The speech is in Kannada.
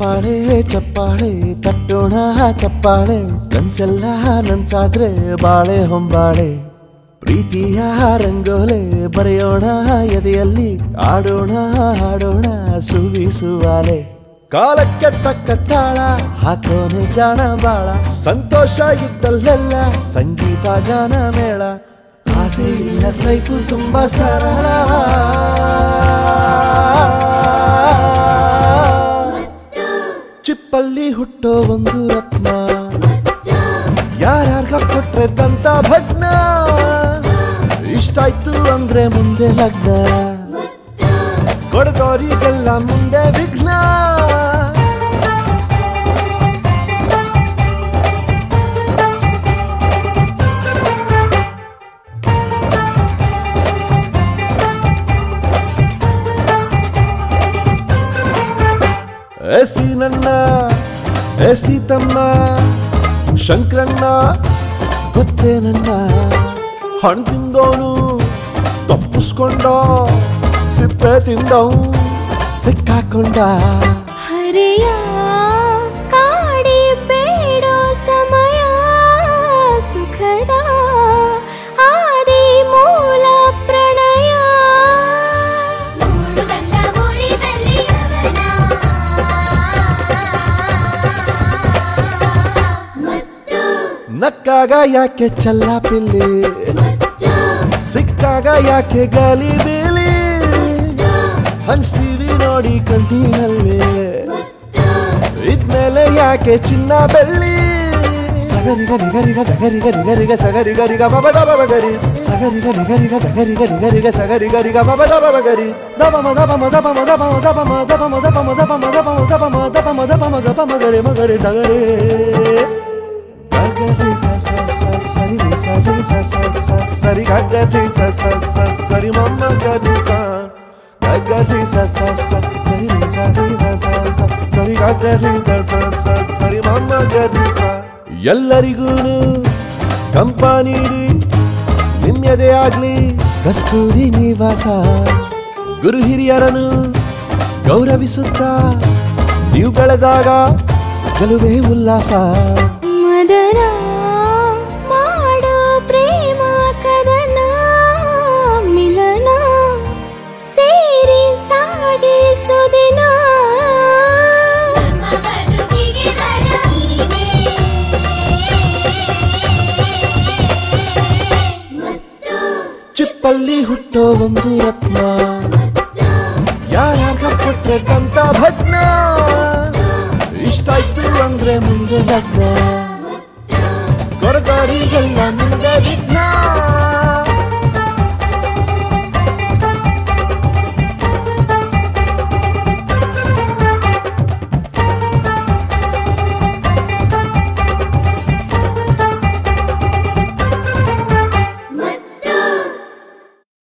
ಚಪ್ಪಾಳೆ ಚಪ್ಪಾಳೆ, ತಟ್ಟೋಣ, ಚಪ್ಪಾಳೆ. ಕನ್ಸೆಲ್ಲ ನನ್ಸಾದ್ರೆ ಬಾಳೆ ಹೊಂಬಾಳೆ. ಪ್ರೀತಿಯ ರಂಗೋಲೆ ಬರೆಯೋಣ, ಎದೆಯಲ್ಲಿ ಆಡೋಣ ಹಾಡೋಣ ಸುವಿಸುವಾಲೆ ಕಾಲಕ್ಕೆ ತಕ್ಕ ತಾಳ, ಹಾಕೋನೆ ಜಾಣ ಬಾಳ. ಸಂತೋಷ ಇದ್ದಲ್ಲೆಲ್ಲ ಸಂಗೀತ ಜಾನ ಮೇಳ. ಆಸೆ ಇಲ್ಲ ಲೈಫು ತುಂಬಾ ಸರಳ. ಚಿಪ್ಪಲ್ಲಿ ಹುಟ್ಟೋ ಒಂದು ರತ್ನ. ಯಾರ್ಯಾರ್ಗ ಕೊಟ್ರೆ ದಂತ ಭಗ್ನ ಇಷ್ಟಾಯ್ತು ಅಂದ್ರೆ ಮುಂದೆ ಲಗ್ನ. ಕೊಡದೋರಿಗೆಲ್ಲ ಮುಂದೆ ವಿಘ್ನ. ఏ సీనన్న ఏ సీతమ్మ శంకరన్న గొత్తేనన్న హణ్తిందోను తప్పుస్కొండా సిప్పే తిందాం సిక్కాకుండా. ನಕ್ಕಾಗ ಯಾಕೆ ಚಲ್ಲ ಪಿಲ್ಲಿ ಸಿಕ್ಕಾಗ ಯಾಕೆ ಗಾಲಿ ಬೀಲಿ ಹಂಚ್ತೀವಿ ನೋಡಿ ಕಂಟಿನಲ್ಲಿ ಇದ್ಮೇಲೆ ಯಾಕೆ ಚಿನ್ನ ಬೆಳ್ಳಿ ಸಗರಿಗ ನಿಗರಿಗ ದಗರಿಗ ನಿಗರಿಗ ಸಗರಿಗ ನಿಗ ಮಬದ ಬಗರಿ ಸಗರಿಗ ನಿಗರಿಗ ಗಗರಿ ಸ ಸ ಸ ಸರಿ ರಿ ಸ ರಿ ಸ ಸ ಸ ಸರಿ ಗಗರಿ ಸ ಸ ಸ ಸರಿ ಮಮ್ಮ ಗರಿ ಸ ಗಗರಿ ಸ ಸ ಸ ಸರಿ ರಿ ಸ ರಿ ಸ ಸ ಸ ಸರಿ ಗಗರಿ ಸ ಸ ಸ ಸರಿ ಮಮ್ಮ ಗರಿ ಸ ಎಲ್ಲರಿಗೂನು ಕಂಪ ನೀಡಿ ನಿಮ್ಯದೇ ಆಗ್ಲಿ ಕಸ್ತೂರಿ ನಿವಾಸ ಗುರು ಹಿರಿಯರನು ಗೌರವಿಸುತ್ತಾ ನೀವು ಬೆಳೆದಾಗ ಗೆಲುವೇ ಉಲ್ಲಾಸ ಮದನ ಮಾಡೋ ಪ್ರೇಮ ಕದನ ಮಿಲನ ಸೇರಿ ಸಾಗಿಸೋ ದಿನ ಚಿಪ್ಪಲ್ಲಿ ಹುಟ್ಟೋ ಒಂದು ರತ್ನ. ಯಾರ್ಯಾರ್ಗ ಕೊಟ್ರೆ ಕಂತ ಭಗ್ನ? ಇಷ್ಟಾಯ್ತು ಅಂದ್ರೆ ಮುಂದೆ ಲಗ್ನ. ದೊರೆದವರಿಗೆಲ್ಲ ನಿಂದ ವಿಜ್ಞಾನ